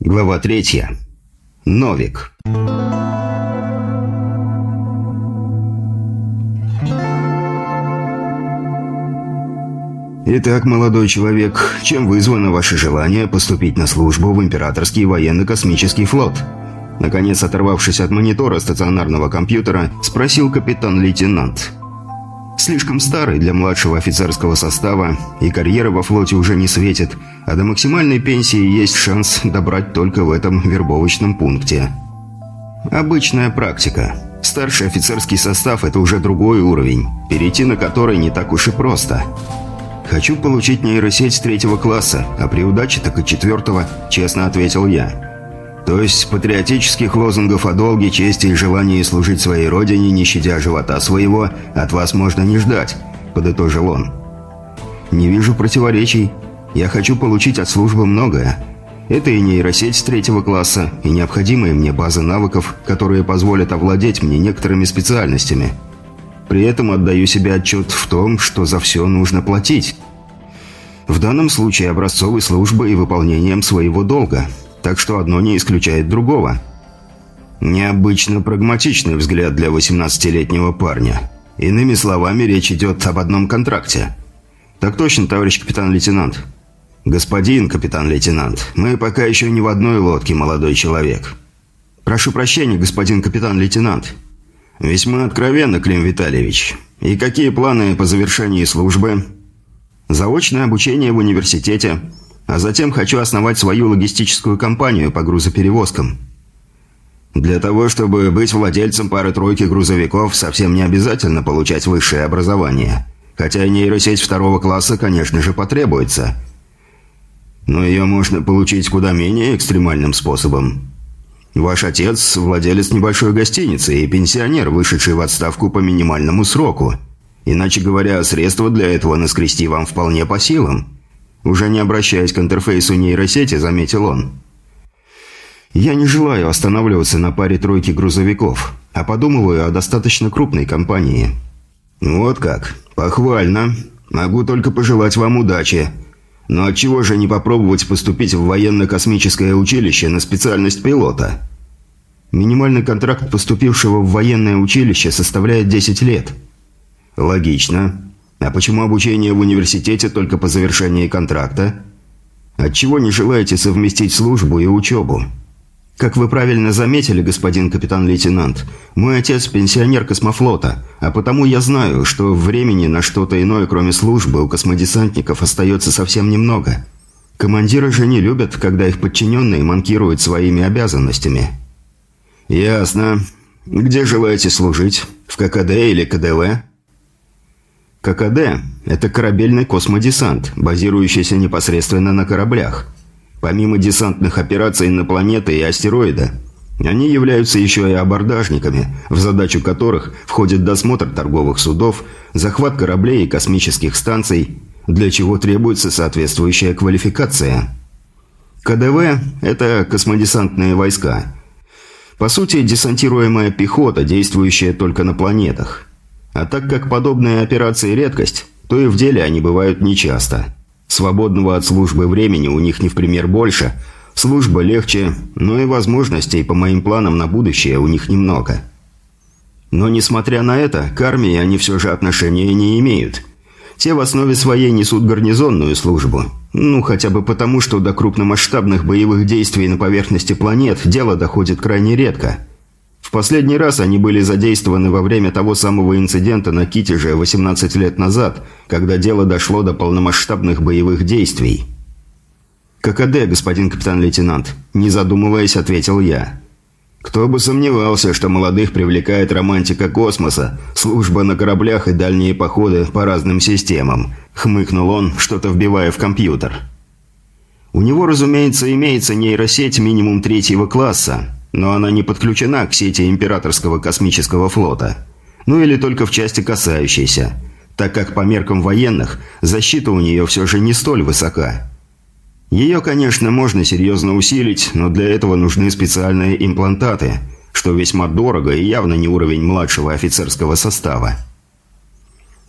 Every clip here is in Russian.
Глава третья. Новик. Итак, молодой человек, чем вызвано ваше желание поступить на службу в Императорский военно-космический флот? Наконец, оторвавшись от монитора стационарного компьютера, спросил капитан-лейтенант. Слишком старый для младшего офицерского состава, и карьера во флоте уже не светит, а до максимальной пенсии есть шанс добрать только в этом вербовочном пункте. Обычная практика. Старший офицерский состав – это уже другой уровень, перейти на который не так уж и просто. «Хочу получить нейросеть третьего класса, а при удаче так и четвертого», – честно ответил я. То есть патриотических лозунгов о долге, чести и желании служить своей родине, не щадя живота своего, от вас можно не ждать», – подытожил он. «Не вижу противоречий. Я хочу получить от службы многое. Это и нейросеть третьего класса, и необходимые мне базы навыков, которые позволят овладеть мне некоторыми специальностями. При этом отдаю себе отчет в том, что за все нужно платить. В данном случае образцовой службой и выполнением своего долга – так что одно не исключает другого. Необычно прагматичный взгляд для 18-летнего парня. Иными словами, речь идет об одном контракте. Так точно, товарищ капитан-лейтенант. Господин капитан-лейтенант, мы пока еще не в одной лодке, молодой человек. Прошу прощения, господин капитан-лейтенант. Весьма откровенно, Клим Витальевич. И какие планы по завершении службы? Заочное обучение в университете – а затем хочу основать свою логистическую компанию по грузоперевозкам. Для того, чтобы быть владельцем пары-тройки грузовиков, совсем не обязательно получать высшее образование. Хотя и нейросеть второго класса, конечно же, потребуется. Но ее можно получить куда менее экстремальным способом. Ваш отец – владелец небольшой гостиницы и пенсионер, вышедший в отставку по минимальному сроку. Иначе говоря, средства для этого наскрести вам вполне по силам. Уже не обращаясь к интерфейсу нейросети, заметил он. «Я не желаю останавливаться на паре тройки грузовиков, а подумываю о достаточно крупной компании». «Вот как. Похвально. Могу только пожелать вам удачи. Но отчего же не попробовать поступить в военно-космическое училище на специальность пилота?» «Минимальный контракт поступившего в военное училище составляет 10 лет». «Логично. А почему обучение в университете только по завершении контракта? Отчего не желаете совместить службу и учебу? Как вы правильно заметили, господин капитан-лейтенант, мой отец пенсионер космофлота, а потому я знаю, что времени на что-то иное, кроме службы, у космодесантников остается совсем немного. Командиры же не любят, когда их подчиненные манкируют своими обязанностями. Ясно. Где желаете служить? В ККД или КДВ? ККД – это корабельный космодесант, базирующийся непосредственно на кораблях. Помимо десантных операций на планеты и астероиды, они являются еще и абордажниками, в задачу которых входит досмотр торговых судов, захват кораблей и космических станций, для чего требуется соответствующая квалификация. КДВ – это космодесантные войска. По сути, десантируемая пехота, действующая только на планетах. А так как подобные операции редкость, то и в деле они бывают нечасто. Свободного от службы времени у них не в пример больше, служба легче, но и возможностей по моим планам на будущее у них немного. Но несмотря на это, к армии они все же отношения не имеют. Те в основе своей несут гарнизонную службу. Ну, хотя бы потому, что до крупномасштабных боевых действий на поверхности планет дело доходит крайне редко – в последний раз они были задействованы во время того самого инцидента на Китеже 18 лет назад, когда дело дошло до полномасштабных боевых действий. «ККД, господин капитан-лейтенант», – не задумываясь, ответил я. «Кто бы сомневался, что молодых привлекает романтика космоса, служба на кораблях и дальние походы по разным системам», – хмыкнул он, что-то вбивая в компьютер. «У него, разумеется, имеется нейросеть минимум третьего класса, но она не подключена к сети Императорского космического флота. Ну или только в части касающейся, так как по меркам военных защита у нее все же не столь высока. Ее, конечно, можно серьезно усилить, но для этого нужны специальные имплантаты, что весьма дорого и явно не уровень младшего офицерского состава.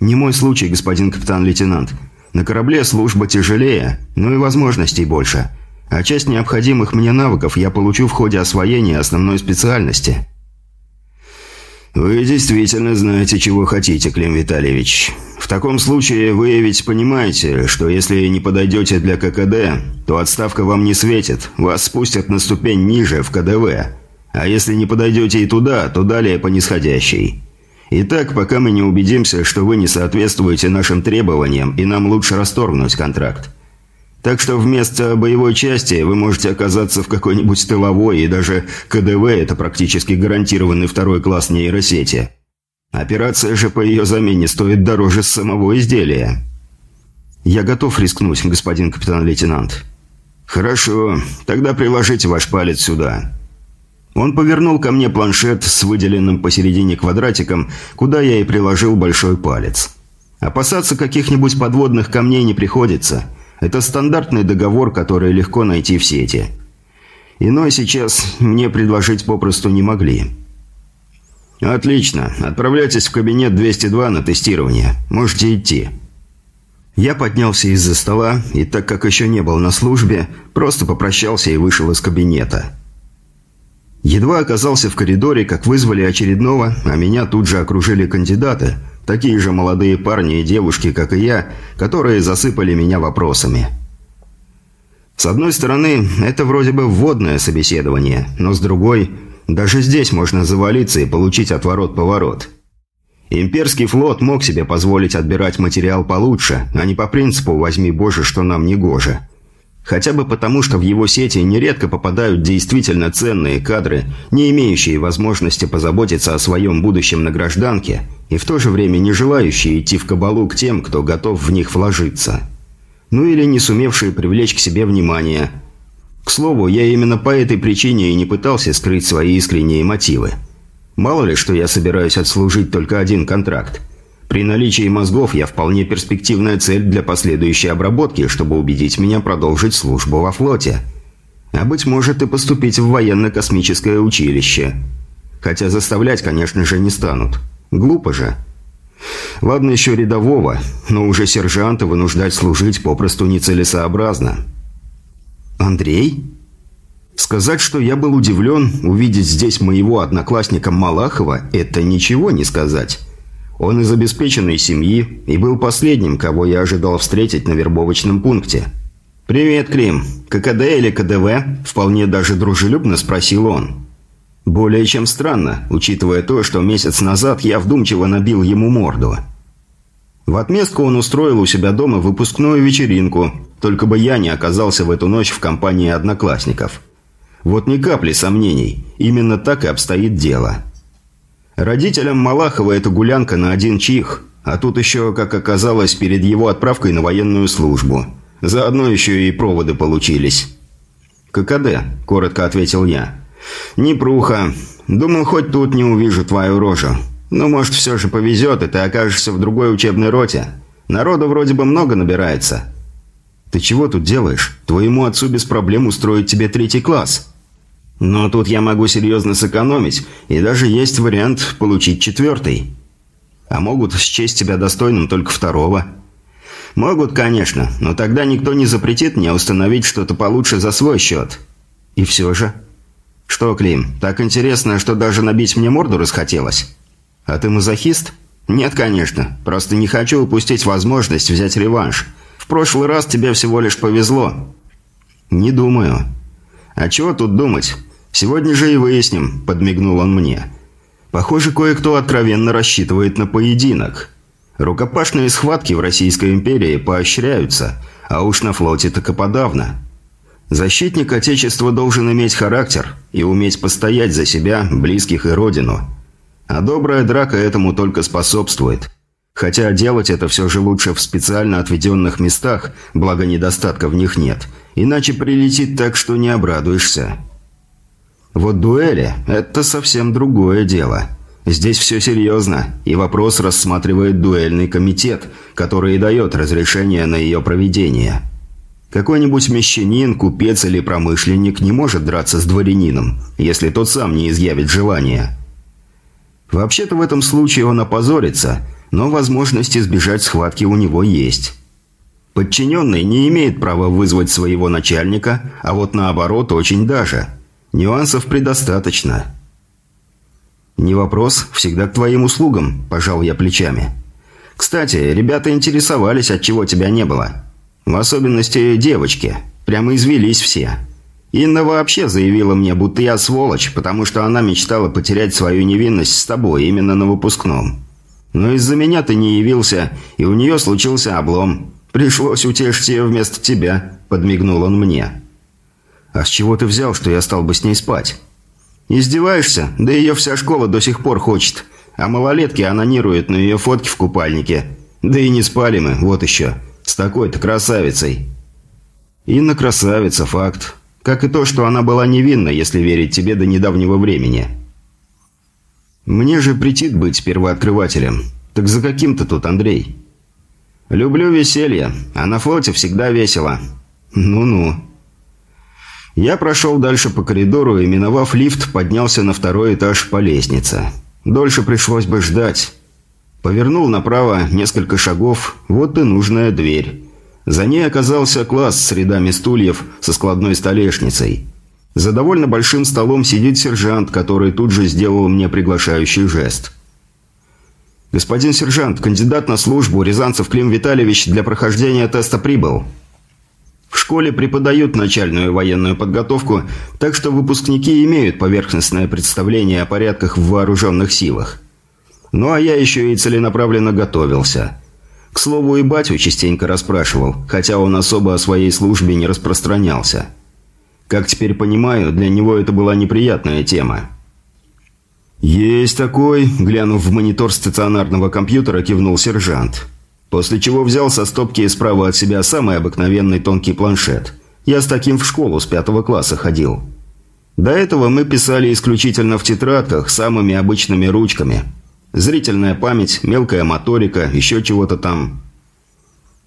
«Не мой случай, господин капитан-лейтенант. На корабле служба тяжелее, но и возможностей больше. А часть необходимых мне навыков я получу в ходе освоения основной специальности. «Вы действительно знаете, чего хотите, Клим Витальевич. В таком случае вы ведь понимаете, что если не подойдете для ККД, то отставка вам не светит, вас спустят на ступень ниже, в КДВ. А если не подойдете и туда, то далее по нисходящей. Итак, пока мы не убедимся, что вы не соответствуете нашим требованиям, и нам лучше расторгнуть контракт. Так что вместо боевой части вы можете оказаться в какой-нибудь тыловой, и даже КДВ – это практически гарантированный второй класс нейросети. Операция же по ее замене стоит дороже самого изделия. Я готов рискнуть, господин капитан-лейтенант. Хорошо, тогда приложите ваш палец сюда. Он повернул ко мне планшет с выделенным посередине квадратиком, куда я и приложил большой палец. Опасаться каких-нибудь подводных камней не приходится – это стандартный договор, который легко найти в сети. Иной сейчас мне предложить попросту не могли. «Отлично. Отправляйтесь в кабинет 202 на тестирование. Можете идти». Я поднялся из-за стола, и так как еще не был на службе, просто попрощался и вышел из кабинета. Едва оказался в коридоре, как вызвали очередного, а меня тут же окружили кандидаты – Такие же молодые парни и девушки, как и я, которые засыпали меня вопросами. С одной стороны, это вроде бы вводное собеседование, но с другой, даже здесь можно завалиться и получить отворот-поворот. Имперский флот мог себе позволить отбирать материал получше, а не по принципу «возьми, Боже, что нам не гоже». Хотя бы потому, что в его сети нередко попадают действительно ценные кадры, не имеющие возможности позаботиться о своем будущем на гражданке, и в то же время не желающие идти в кабалу к тем, кто готов в них вложиться. Ну или не сумевшие привлечь к себе внимание. К слову, я именно по этой причине и не пытался скрыть свои искренние мотивы. Мало ли, что я собираюсь отслужить только один контракт – при наличии мозгов я вполне перспективная цель для последующей обработки, чтобы убедить меня продолжить службу во флоте. А быть может и поступить в военно-космическое училище. Хотя заставлять, конечно же, не станут. Глупо же. Ладно еще рядового, но уже сержанта вынуждать служить попросту нецелесообразно. «Андрей?» Сказать, что я был удивлен увидеть здесь моего одноклассника Малахова, это ничего не сказать. Он из обеспеченной семьи и был последним, кого я ожидал встретить на вербовочном пункте. «Привет, Клим. ККД или КДВ?» – вполне даже дружелюбно спросил он. Более чем странно, учитывая то, что месяц назад я вдумчиво набил ему морду. В отместку он устроил у себя дома выпускную вечеринку, только бы я не оказался в эту ночь в компании одноклассников. Вот ни капли сомнений, именно так и обстоит дело. Родителям Малахова эта гулянка на один чих, а тут еще, как оказалось, перед его отправкой на военную службу. Заодно еще и проводы получились. «ККД», – коротко ответил я. «Непруха. Думал, хоть тут не увижу твою рожу. Но, может, все же повезет, и ты окажешься в другой учебной роте. Народу вроде бы много набирается». «Ты чего тут делаешь? Твоему отцу без проблем устроить тебе третий класс». Но тут я могу серьезно сэкономить, и даже есть вариант получить четвертый. А могут счесть тебя достойным только второго. Могут, конечно, но тогда никто не запретит мне установить что-то получше за свой счет. И все же. Что, Клим, так интересно, что даже набить мне морду расхотелось? А ты мазохист? Нет, конечно. Просто не хочу упустить возможность взять реванш. В прошлый раз тебе всего лишь повезло. Не думаю. «А чего тут думать? Сегодня же и выясним», – подмигнул он мне. «Похоже, кое-кто откровенно рассчитывает на поединок. Рукопашные схватки в Российской империи поощряются, а уж на флоте так и подавно. Защитник Отечества должен иметь характер и уметь постоять за себя, близких и родину. А добрая драка этому только способствует». Хотя делать это все же лучше в специально отведенных местах, благо недостатка в них нет – Иначе прилетит так, что не обрадуешься. Вот дуэли – это совсем другое дело. Здесь все серьезно, и вопрос рассматривает дуэльный комитет, который и дает разрешение на ее проведение. Какой-нибудь мещанин, купец или промышленник не может драться с дворянином, если тот сам не изъявит желания. Вообще-то в этом случае он опозорится, но возможность избежать схватки у него есть. Подчиненный не имеет права вызвать своего начальника, а вот наоборот очень даже. Нюансов предостаточно. «Не вопрос, всегда к твоим услугам», – пожал я плечами. «Кстати, ребята интересовались, от чего тебя не было. В особенности девочки. Прямо извелись все. Инна вообще заявила мне, будто я сволочь, потому что она мечтала потерять свою невинность с тобой именно на выпускном. Но из-за меня ты не явился, и у нее случился облом. «Пришлось утешить ее вместо тебя», – подмигнул он мне. «А с чего ты взял, что я стал бы с ней спать?» «Издеваешься? Да ее вся школа до сих пор хочет. А малолетки анонируют на ее фотки в купальнике. Да и не спали мы, вот еще. С такой-то красавицей». «Инна красавица, факт. Как и то, что она была невинна, если верить тебе до недавнего времени». «Мне же претит быть первооткрывателем. Так за каким то тут, Андрей?» «Люблю веселье, а на флоте всегда весело. Ну-ну». Я прошел дальше по коридору и, миновав лифт, поднялся на второй этаж по лестнице. Дольше пришлось бы ждать. Повернул направо несколько шагов, вот и нужная дверь. За ней оказался класс с рядами стульев со складной столешницей. За довольно большим столом сидит сержант, который тут же сделал мне приглашающий жест – «Господин сержант, кандидат на службу Рязанцев Клим Витальевич для прохождения теста прибыл». В школе преподают начальную военную подготовку, так что выпускники имеют поверхностное представление о порядках в вооруженных силах. Ну а я еще и целенаправленно готовился. К слову, и батю частенько расспрашивал, хотя он особо о своей службе не распространялся. Как теперь понимаю, для него это была неприятная тема. «Есть такой», – глянув в монитор стационарного компьютера, кивнул сержант. После чего взял со стопки справа от себя самый обыкновенный тонкий планшет. Я с таким в школу с пятого класса ходил. До этого мы писали исключительно в тетрадках самыми обычными ручками. Зрительная память, мелкая моторика, еще чего-то там.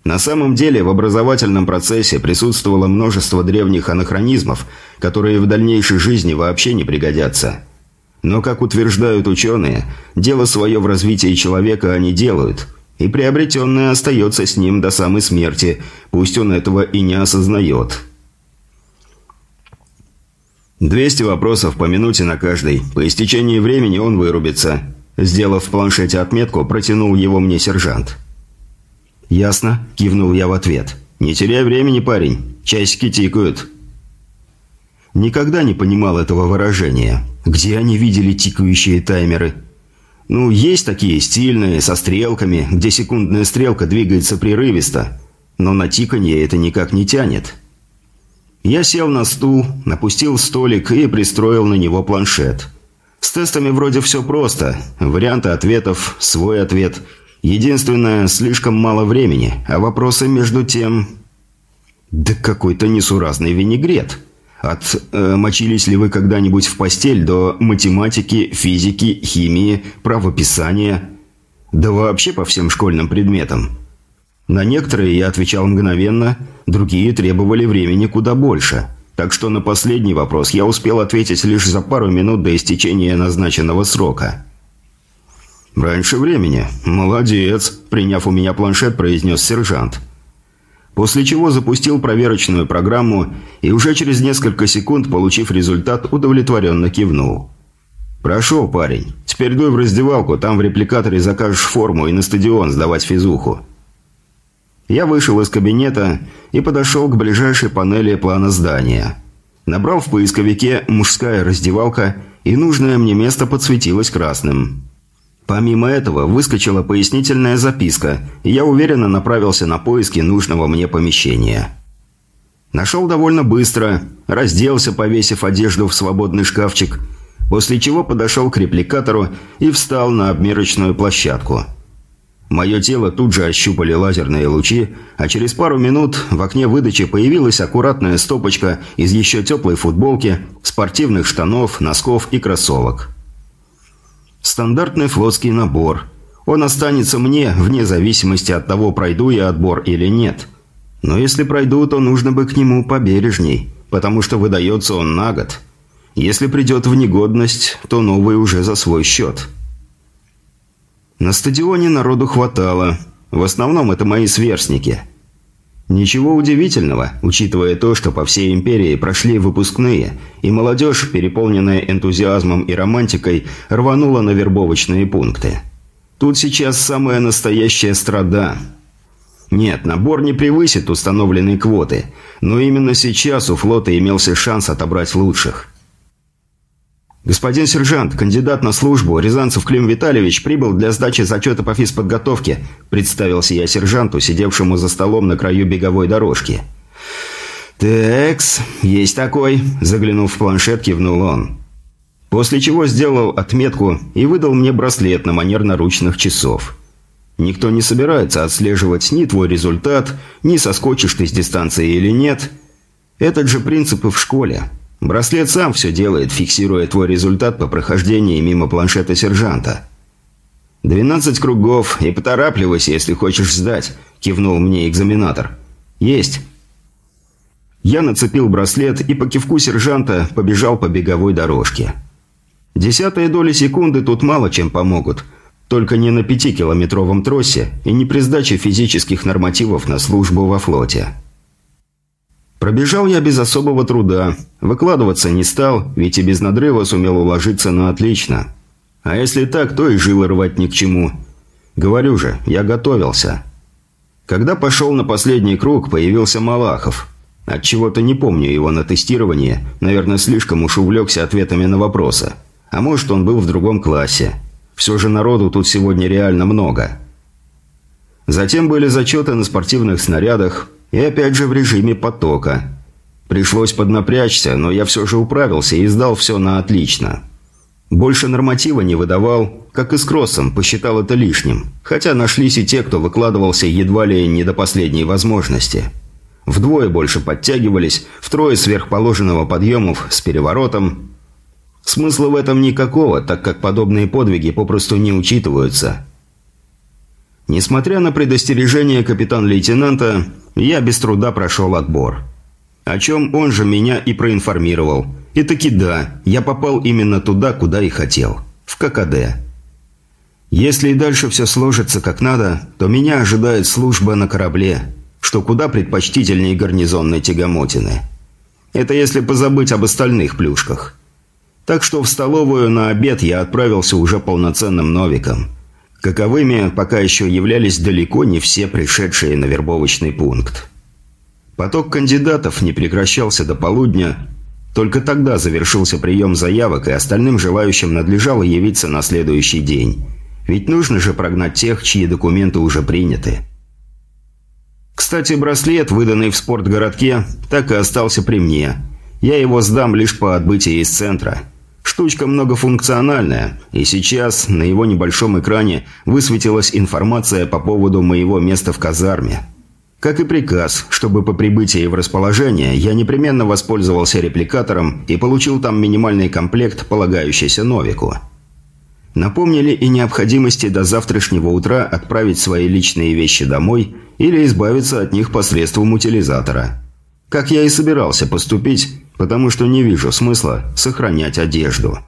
На самом деле в образовательном процессе присутствовало множество древних анахронизмов, которые в дальнейшей жизни вообще не пригодятся – но, как утверждают ученые, дело свое в развитии человека они делают, и приобретенное остается с ним до самой смерти, пусть он этого и не осознает. 200 вопросов по минуте на каждый. По истечении времени он вырубится. Сделав в планшете отметку, протянул его мне сержант. «Ясно», – кивнул я в ответ. «Не теряй времени, парень. Часики тикают». Никогда не понимал этого выражения. Где они видели тикающие таймеры? Ну, есть такие стильные, со стрелками, где секундная стрелка двигается прерывисто. Но на тиканье это никак не тянет. Я сел на стул, напустил столик и пристроил на него планшет. С тестами вроде все просто. Варианты ответов, свой ответ. Единственное, слишком мало времени, а вопросы между тем... Да какой-то несуразный винегрет. От э, «мочились ли вы когда-нибудь в постель» до математики, физики, химии, правописания, да вообще по всем школьным предметам. На некоторые я отвечал мгновенно, другие требовали времени куда больше. Так что на последний вопрос я успел ответить лишь за пару минут до истечения назначенного срока. «Раньше времени. Молодец», – приняв у меня планшет, произнес сержант – После чего запустил проверочную программу и уже через несколько секунд, получив результат, удовлетворенно кивнул. «Прошел, парень. Теперь дуй в раздевалку, там в репликаторе закажешь форму и на стадион сдавать физуху». Я вышел из кабинета и подошел к ближайшей панели плана здания. Набрал в поисковике «мужская раздевалка» и нужное мне место подсветилось красным. Помимо этого, выскочила пояснительная записка, и я уверенно направился на поиски нужного мне помещения. Нашел довольно быстро, разделся, повесив одежду в свободный шкафчик, после чего подошел к репликатору и встал на обмерочную площадку. Мое тело тут же ощупали лазерные лучи, а через пару минут в окне выдачи появилась аккуратная стопочка из еще теплой футболки, спортивных штанов, носков и кроссовок. Стандартный флотский набор. Он останется мне вне зависимости от того, пройду я отбор или нет. Но если пройду, то нужно бы к нему побережней, потому что выдается он на год. Если придет в негодность, то новый уже за свой счет. На стадионе народу хватало. В основном это мои сверстники. Ничего удивительного, учитывая то, что по всей империи прошли выпускные, и молодежь, переполненная энтузиазмом и романтикой, рванула на вербовочные пункты. Тут сейчас самая настоящая страда. Нет, набор не превысит установленной квоты, но именно сейчас у флота имелся шанс отобрать лучших. «Господин сержант, кандидат на службу, Рязанцев Клим Витальевич, прибыл для сдачи зачета по физподготовке», представился я сержанту, сидевшему за столом на краю беговой дорожки. «Текс, есть такой», – заглянув в планшет, кивнул он. После чего сделал отметку и выдал мне браслет на манер наручных часов. Никто не собирается отслеживать ни твой результат, ни соскочишь ты с дистанции или нет. Этот же принцип и в школе. Браслет сам все делает, фиксируя твой результат по прохождении мимо планшета сержанта. «Двенадцать кругов, и поторапливайся, если хочешь сдать», – кивнул мне экзаменатор. «Есть». Я нацепил браслет и по кивку сержанта побежал по беговой дорожке. Десятые доли секунды тут мало чем помогут. Только не на пятикилометровом тросе и не при сдаче физических нормативов на службу во флоте. Пробежал я без особого труда. Выкладываться не стал, ведь и без надрыва сумел уложиться на отлично. А если так, то и жилы рвать ни к чему. Говорю же, я готовился. Когда пошел на последний круг, появился Малахов. Отчего-то не помню его на тестировании, наверное, слишком уж увлекся ответами на вопросы. А может, он был в другом классе. Все же народу тут сегодня реально много. Затем были зачеты на спортивных снарядах, и опять же в режиме потока. Пришлось поднапрячься, но я все же управился и сдал все на отлично. Больше норматива не выдавал, как и с кроссом, посчитал это лишним. Хотя нашлись и те, кто выкладывался едва ли не до последней возможности. Вдвое больше подтягивались, втрое сверхположенного подъемов с переворотом. Смысла в этом никакого, так как подобные подвиги попросту не учитываются. Несмотря на предостережение капитан-лейтенанта, я без труда прошел отбор. О чем он же меня и проинформировал. И таки да, я попал именно туда, куда и хотел. В ККД. Если и дальше все сложится как надо, то меня ожидает служба на корабле, что куда предпочтительнее гарнизонной тягомотины. Это если позабыть об остальных плюшках. Так что в столовую на обед я отправился уже полноценным новиком – Каковыми пока еще являлись далеко не все пришедшие на вербовочный пункт. Поток кандидатов не прекращался до полудня. Только тогда завершился прием заявок, и остальным желающим надлежало явиться на следующий день. Ведь нужно же прогнать тех, чьи документы уже приняты. Кстати, браслет, выданный в спортгородке, так и остался при мне. Я его сдам лишь по отбытии из центра – Штучка многофункциональная, и сейчас на его небольшом экране высветилась информация по поводу моего места в казарме. Как и приказ, чтобы по прибытии в расположение я непременно воспользовался репликатором и получил там минимальный комплект, полагающийся Новику. Напомнили и необходимости до завтрашнего утра отправить свои личные вещи домой или избавиться от них посредством утилизатора. Как я и собирался поступить, потому что не вижу смысла сохранять одежду.